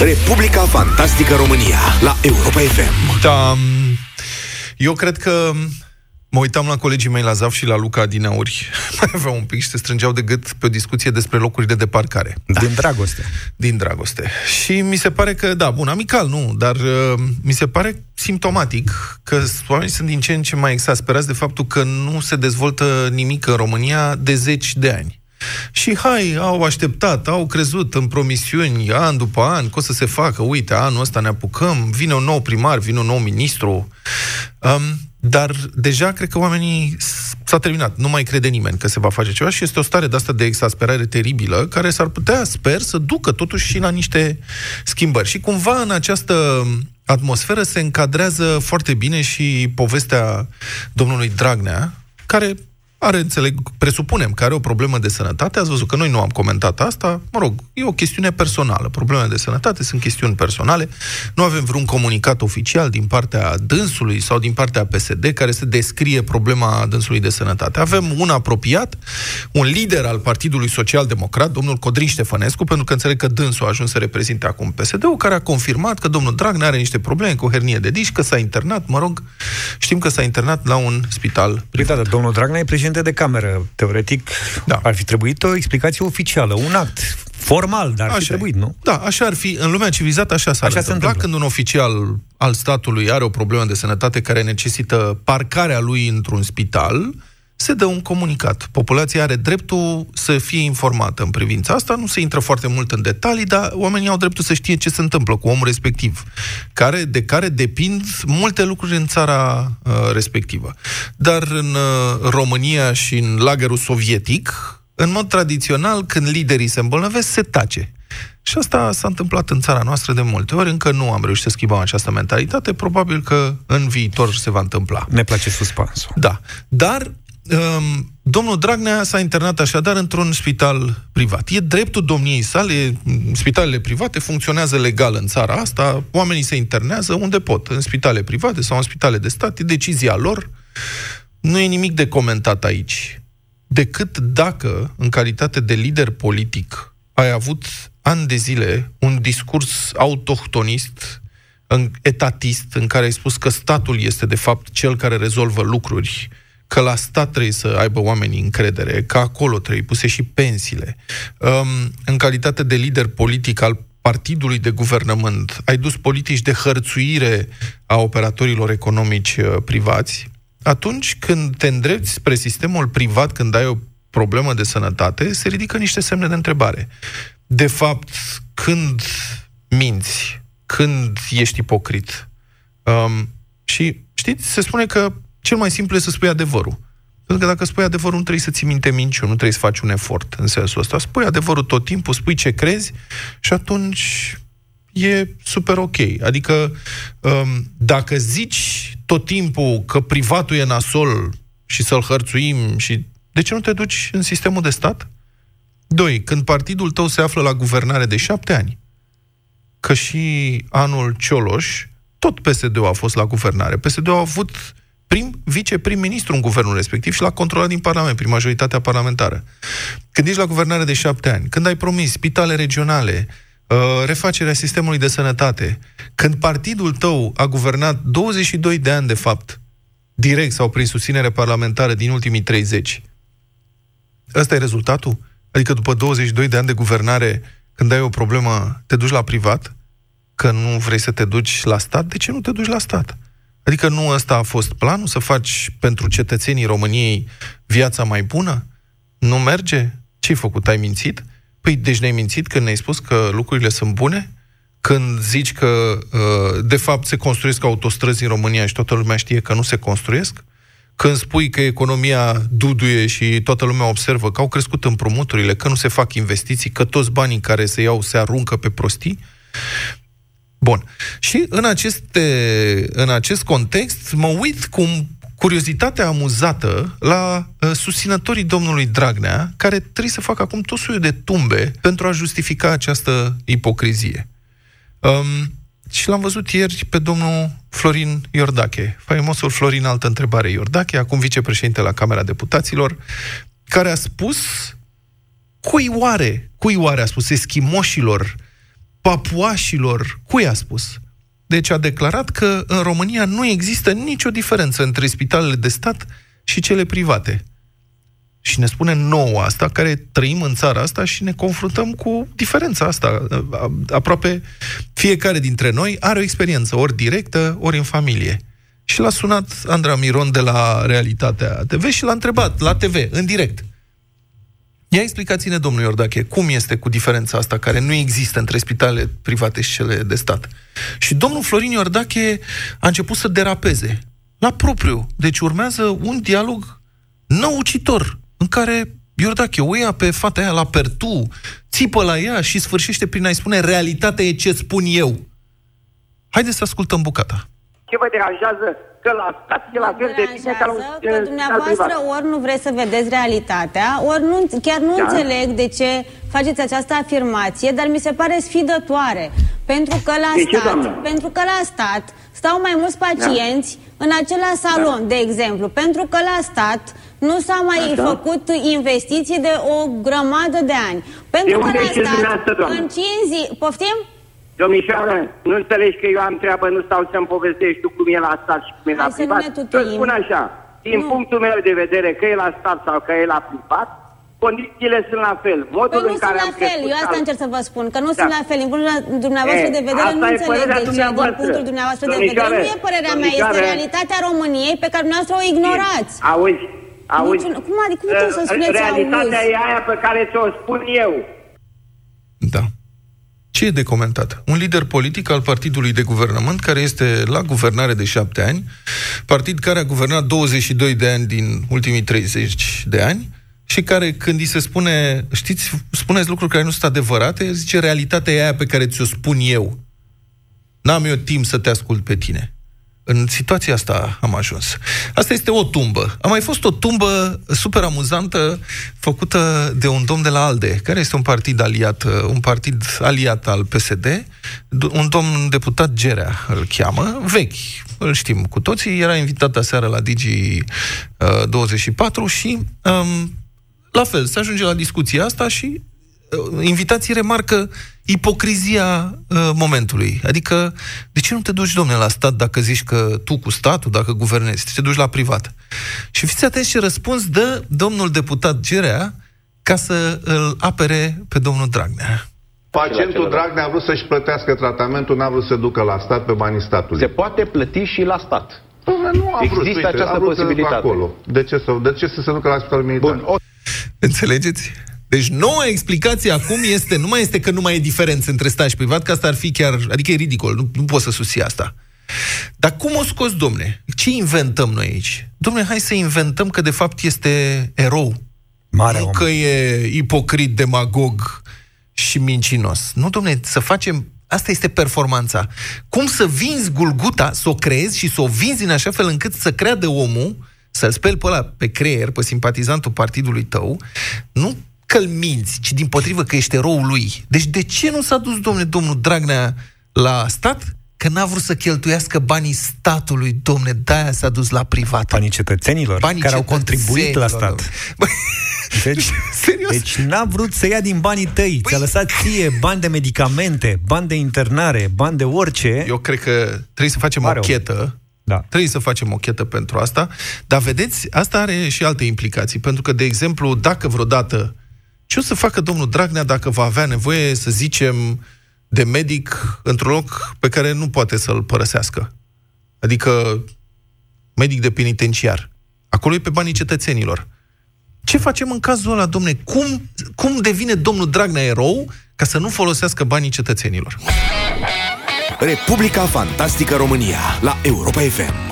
Republica Fantastică România la Europa FM. Da, eu cred că Mă uitam la colegii mei la Zaf și la Luca din Auri. Mai aveau un pic și se strângeau de gât pe o discuție despre locurile de parcare. Da. Din dragoste. Din dragoste. Și mi se pare că, da, bun, amical, nu, dar uh, mi se pare simptomatic că oamenii sunt din ce în ce mai exasperați de faptul că nu se dezvoltă nimic în România de zeci de ani. Și hai, au așteptat, au crezut în promisiuni an după an, că o să se facă, uite, anul ăsta ne apucăm, vine un nou primar, vine un nou ministru. Um, dar deja cred că oamenii s-a terminat. Nu mai crede nimeni că se va face ceva și este o stare de asta de exasperare teribilă care s-ar putea, sper, să ducă totuși și la niște schimbări. Și cumva în această atmosferă se încadrează foarte bine și povestea domnului Dragnea, care are, înțeleg, presupunem că are o problemă de sănătate, ați văzut că noi nu am comentat asta, mă rog, e o chestiune personală. Problemele de sănătate sunt chestiuni personale, nu avem vreun comunicat oficial din partea dânsului sau din partea PSD care să descrie problema dânsului de sănătate. Avem un apropiat, un lider al Partidului Social Democrat, domnul Codrin Ștefănescu, pentru că înțeleg că dânsul a ajuns să reprezinte acum PSD-ul, care a confirmat că domnul Dragnea are niște probleme cu hernie de disc, că s-a internat, mă rog, știm că s-a internat la un spital privat. Da, domnul Dragnea e președinte președinte de cameră. Teoretic, da. ar fi trebuit o explicație oficială, un act formal, dar ar așa fi trebuit, nu? Da, așa ar fi. În lumea civilizată așa s-ar așa întâmpla. Se întâmplă. Când un oficial al statului are o problemă de sănătate care necesită parcarea lui într-un spital, se dă un comunicat. Populația are dreptul să fie informată în privința asta, nu se intră foarte mult în detalii, dar oamenii au dreptul să știe ce se întâmplă cu omul respectiv, care, de care depind multe lucruri în țara uh, respectivă. Dar în uh, România și în lagărul sovietic, în mod tradițional, când liderii se îmbolnăvesc, se tace. Și asta s-a întâmplat în țara noastră de multe ori, încă nu am reușit să schimbăm această mentalitate, probabil că în viitor se va întâmpla. Ne place suspansul. Da. Dar um, domnul Dragnea s-a internat așadar într-un spital privat. E dreptul domniei sale, spitalele private funcționează legal în țara asta, oamenii se internează unde pot, în spitale private sau în spitale de stat, e decizia lor. Nu e nimic de comentat aici, decât dacă, în calitate de lider politic, ai avut ani de zile un discurs autohtonist, etatist, în care ai spus că statul este de fapt cel care rezolvă lucruri, că la stat trebuie să aibă oamenii încredere, că acolo trebuie puse și pensiile. Um, în calitate de lider politic al partidului de guvernământ, ai dus politici de hărțuire a operatorilor economici uh, privați, atunci când te îndrepti spre sistemul privat, când ai o problemă de sănătate, se ridică niște semne de întrebare. De fapt, când minți, când ești ipocrit. Um, și știți, se spune că cel mai simplu e să spui adevărul. Pentru că dacă spui adevărul, nu trebuie să ții minte minciuni, nu trebuie să faci un efort în sensul ăsta. Spui adevărul tot timpul, spui ce crezi și atunci e super ok. Adică, um, dacă zici tot timpul că privatul e nasol și să-l hărțuim și... De ce nu te duci în sistemul de stat? Doi, când partidul tău se află la guvernare de șapte ani, că și anul Cioloș, tot PSD-ul a fost la guvernare. PSD-ul a avut prim, viceprim-ministru în guvernul respectiv și l-a controlat din Parlament, prin majoritatea parlamentară. Când ești la guvernare de șapte ani, când ai promis spitale regionale, uh, refacerea sistemului de sănătate, când partidul tău a guvernat 22 de ani, de fapt, direct sau prin susținere parlamentară din ultimii 30, ăsta e rezultatul? Adică după 22 de ani de guvernare, când ai o problemă, te duci la privat? Că nu vrei să te duci la stat? De ce nu te duci la stat? Adică nu ăsta a fost planul, să faci pentru cetățenii României viața mai bună? Nu merge? Ce-ai făcut? Ai mințit? Păi, deci ne-ai mințit când ne-ai spus că lucrurile sunt bune? Când zici că, uh, de fapt, se construiesc autostrăzi în România și toată lumea știe că nu se construiesc? Când spui că economia duduie și toată lumea observă că au crescut împrumuturile, că nu se fac investiții, că toți banii care se iau se aruncă pe prostii? Bun. Și în, aceste, în acest context mă uit cu curiozitatea amuzată la uh, susținătorii domnului Dragnea, care trebuie să facă acum tot soiul de tumbe pentru a justifica această ipocrizie. Um, și l-am văzut ieri pe domnul Florin Iordache, faimosul Florin Altă Întrebare Iordache, acum vicepreședinte la Camera Deputaților, care a spus cui oare, cui oare a spus eschimoșilor papuașilor. Cui a spus? Deci a declarat că în România nu există nicio diferență între spitalele de stat și cele private. Și ne spune nouă asta, care trăim în țara asta și ne confruntăm cu diferența asta. Aproape fiecare dintre noi are o experiență, ori directă, ori în familie. Și l-a sunat Andra Miron de la Realitatea TV și l-a întrebat la TV, în direct. Ia explicați-ne, domnul Iordache, cum este cu diferența asta care nu există între spitalele private și cele de stat. Și domnul Florin Iordache a început să derapeze la propriu. Deci urmează un dialog năucitor în care Iordache o ia pe fata aia la pertu, țipă la ea și sfârșește prin a-i spune realitatea e ce spun eu. Haideți să ascultăm bucata. Ce vă deranjează că la stat e la fel de bine ca la un că dumneavoastră ori nu vreți să vedeți realitatea, ori nu, chiar nu da. înțeleg de ce faceți această afirmație, dar mi se pare sfidătoare. Pentru că la de stat, ce, pentru că la stat stau mai mulți pacienți da. în același salon, da. de exemplu, pentru că la stat nu s-a mai Așa? făcut investiții de o grămadă de ani. Pentru de că la stat, în 5 zi, poftim? Domnișoară, nu înțelegi că eu am treabă, nu stau să-mi povestești tu cum e la stat și cum e la Hai privat. Să spun așa, din nu. punctul meu de vedere, că e la stat sau că e la privat, condițiile sunt la fel. Modul păi în care sunt la fel, eu asta încerc să vă spun, că nu da. sunt la fel. Din punctul dumneavoastră e, de vedere nu înțeleg de ce, din punctul dumneavoastră de vedere. Nu e părerea mea, este realitatea României pe care dumneavoastră o ignorați. Auzi, auzi. Niciun, cum adică, cum uh, să spuneți Realitatea auzi? e aia pe care ți-o spun eu. Da. Ce e de comentat? Un lider politic al partidului de guvernământ, care este la guvernare de șapte ani, partid care a guvernat 22 de ani din ultimii 30 de ani, și care, când îi se spune, știți, spuneți lucruri care nu sunt adevărate, zice, realitatea e aia pe care ți-o spun eu. N-am eu timp să te ascult pe tine. În situația asta am ajuns. Asta este o tumbă. A mai fost o tumbă super amuzantă făcută de un domn de la ALDE, care este un partid aliat, un partid aliat al PSD, un domn deputat Gerea îl cheamă, vechi, îl știm cu toții, era invitat aseară la Digi uh, 24 și um, la fel, se ajunge la discuția asta și uh, invitații remarcă ipocrizia uh, momentului. Adică, de ce nu te duci, domnule, la stat dacă zici că tu cu statul, dacă guvernezi, te duci la privat? Și fiți atenți ce răspuns dă domnul deputat Gerea ca să îl apere pe domnul Dragnea. Pacientul Dragnea a vrut să-și plătească tratamentul, n-a vrut să ducă la stat pe banii statului. Se poate plăti și la stat. nu a Există vrut, uite, această a vrut posibilitate. Acolo. De ce, să, de ce să se ducă la spitalul militar? Bun, o... Înțelegeți? Deci noua explicație acum este, nu mai este că nu mai e diferență între stat și privat, că asta ar fi chiar, adică e ridicol, nu, nu poți să susții asta. Dar cum o scos, domne? Ce inventăm noi aici? Domne, hai să inventăm că de fapt este erou. Mare nu om. că e ipocrit, demagog și mincinos. Nu, domne, să facem Asta este performanța. Cum să vinzi Gulguta, să o creezi și să o vinzi în așa fel încât să creadă omul, să-l speli pe ăla pe creier, pe simpatizantul partidului tău, nu că-l minți, ci din potrivă că ești eroul lui. Deci de ce nu s-a dus, domne, domnul Dragnea la stat? Că n-a vrut să cheltuiască banii statului, domne, de-aia s-a dus la privat. Banii cetățenilor Banii care au contribuit la cetățenilor, stat. domne. Deci, Serios? deci n-a vrut să ia din banii tăi. Ți-a lăsat ție bani de medicamente, bani de internare, bani de orice. Eu cred că trebuie să facem Mare o om. chetă. Da. Trebuie să facem o chetă pentru asta. Dar vedeți, asta are și alte implicații. Pentru că, de exemplu, dacă vreodată... Ce o să facă domnul Dragnea dacă va avea nevoie, să zicem, de medic într-un loc pe care nu poate să-l părăsească? Adică medic de penitenciar. Acolo e pe banii cetățenilor. Ce facem în cazul ăla, domne? Cum, cum devine domnul Dragnea erou ca să nu folosească banii cetățenilor? Republica Fantastică România la Europa FM.